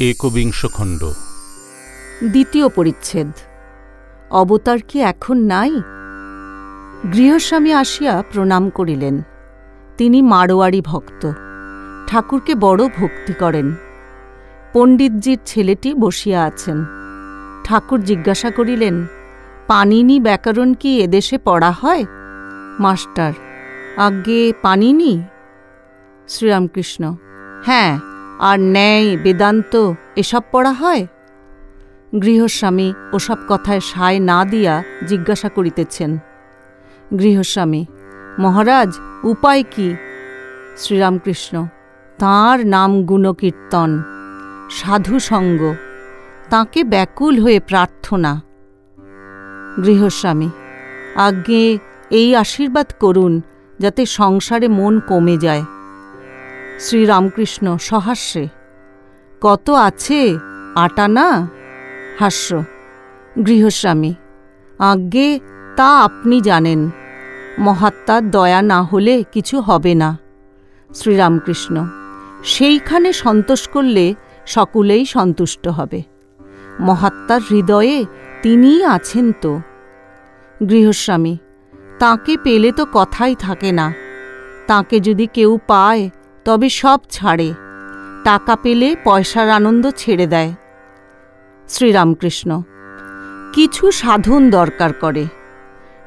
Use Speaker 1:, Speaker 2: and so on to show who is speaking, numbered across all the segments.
Speaker 1: একবিংশ খণ্ড।
Speaker 2: দ্বিতীয় পরিচ্ছেদ। অবতার কি এখন নাই? গৃহস্বামী আসিয়া প্রণাম করিলেন। তিনি মারোয়ারি ভক্ত। ঠাকুরকে বড় ভক্তি করেন। পণ্ডিতজির ছেলেটি বসিয়া আছেন। ঠাকুর জিজ্ঞাসা করিলেন, পানিনি ব্যাকরণ কি এদেশে পড়া হয়? মাস্টার, আজ্ঞে পানিনি? শ্রীরামকৃষ্ণ। হ্যাঁ আর ন্যায়, বেদান্ত, এসব পড়া হয়? গৃহস্বামী ওসব কথায় সায় না দিয়া জিজ্ঞাসা করিতেছেন। গৃহস্বামী, মহারাজ, উপায় কি? শ্রীরামকৃষ্ণ, তাঁর নাম গুণকীর্তন সাধু সঙ্গ তাঁকে ব্যাকুল হয়ে প্রার্থনা। গৃহস্বামী, আজ্ঞে, এই আশীর্বাদ করুন যাতে সংসারে মন কমে যায়। শ্রীরামকৃষ্ণ সহাস্যে, কত আছে আটা না? হাস্য, গৃহস্বামী, আজ্ঞে তা আপনি জানেন, মহাত্মার দয়া না হলে কিছু হবে না। শ্রীরামকৃষ্ণ, সেইখানে সন্তোষ করলে সকলেই সন্তুষ্ট হবে, মহাত্মার হৃদয়ে তিনিই আছেন তো। গৃহস্বামী, তাকে পেলে তো কথাই থাকে না, তাকে যদি কেউ পায় তবে সব ছাড়ে। টাকা পেলে পয়সার আনন্দ ছেড়ে দেয়। শ্রীরামকৃষ্ণ, কিছু সাধন দরকার করে।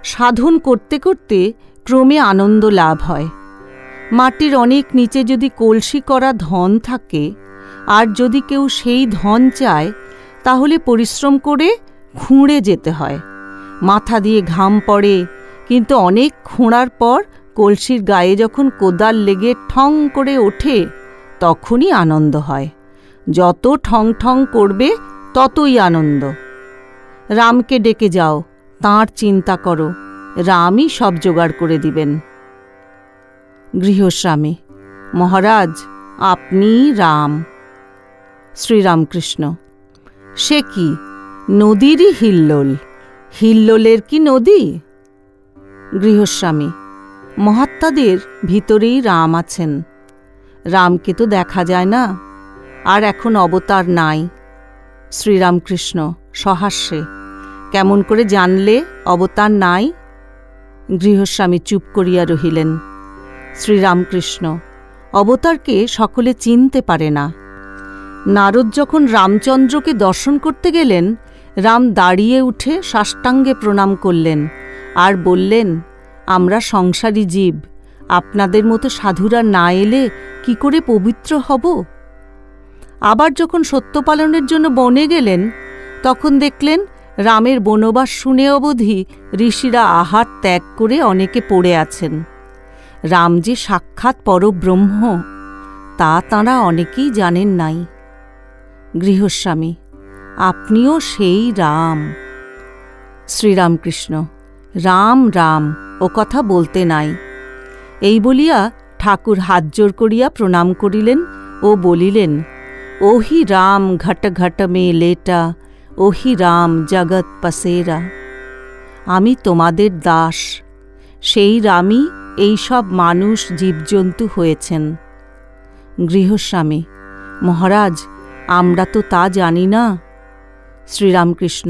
Speaker 2: সাধন করতে করতে ক্রমে আনন্দ লাভ হয়। মাটির অনেক নিচে যদি কলসি করা ধন থাকে, আর যদি কেউ সেই ধন চায়, তাহলে পরিশ্রম করে খুঁড়ে যেতে হয়। মাথা দিয়ে ঘাম পড়ে, কিন্তু অনেক খোঁড়ার পর কলসির গায়ে যখন কোদাল লেগে ঠং করে ওঠে, তখনই আনন্দ হয়। যত ঠং ঠং করবে, ততই আনন্দ। রামকে ডেকে যাও, তাঁর চিন্তা করো, রামই সব জোগাড় করে দিবেন। গৃহস্বামী, মহারাজ আপনি রাম। শ্রীরামকৃষ্ণ, সে কি? নদীরই হিল্লোল। হিল্লোলের কি নদী? গৃহস্বামী মহাত্মাদের ভিতরেই রাম আছেন। রামকে তো দেখা যায় না, আর এখন অবতার নাই। শ্রীরামকৃষ্ণ সহাস্যে, কেমন করে জানলে অবতার নাই? গৃহস্বামী চুপ করিয়া রহিলেন। শ্রীরামকৃষ্ণ, অবতারকে সকলে চিনতে পারে না। নারদ যখন রামচন্দ্রকে দর্শন করতে গেলেন, রাম দাঁড়িয়ে উঠে সাষ্টাঙ্গে প্রণাম করলেন আর বললেন আমরা সংসারী জীব। আপনাদের মতো সাধুরা না এলে কি করে পবিত্র হব? আবার যখন সত্য পালনের জন্য বনে গেলেন, তখন দেখলেন রামের বনবাস শুনে অবধি ঋষিরা আহার ত্যাগ করে অনেকে পড়ে আছেন। রাম যে সাক্ষাৎ পরব্রহ্ম, তা তাঁরা অনেকেই জানেন নাই। গৃহস্বামী, আপনিও সেই রাম। শ্রীরামকৃষ্ণ, রাম রাম। ও কথা বলতে নাই। এই বলিয়া ঠাকুর হাত জোর করিয়া প্রণাম করিলেন ও বলিলেন, ওহি রাম ঘট ঘট মে লেটা, ওহি রাম জগৎ পসেরা। আমি তোমাদের দাস, সেই রামই এই সব মানুষ জীবজন্তু হয়েছেন। গৃহস্বামী, মহারাজ, আমরা তো তা জানি না। শ্রীরামকৃষ্ণ,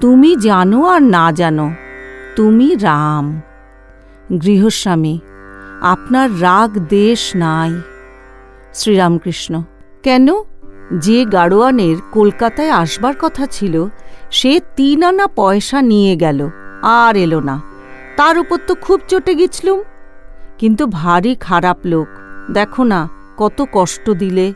Speaker 2: তুমি জানো আর না জানো, তুমি রাম। গৃহস্বামী, আপনার রাগ দেশ নাই। শ্রীরামকৃষ্ণ, কেন? যে গাড়োয়ানের কলকাতায় আসবার কথা ছিল, সে তিন আনা পয়সা নিয়ে গেল, আর এলো না। তার উপর তো খুব চটে গেছলুম কিন্তু ভারী খারাপ লোক, দেখো না, কত কষ্ট দিলে।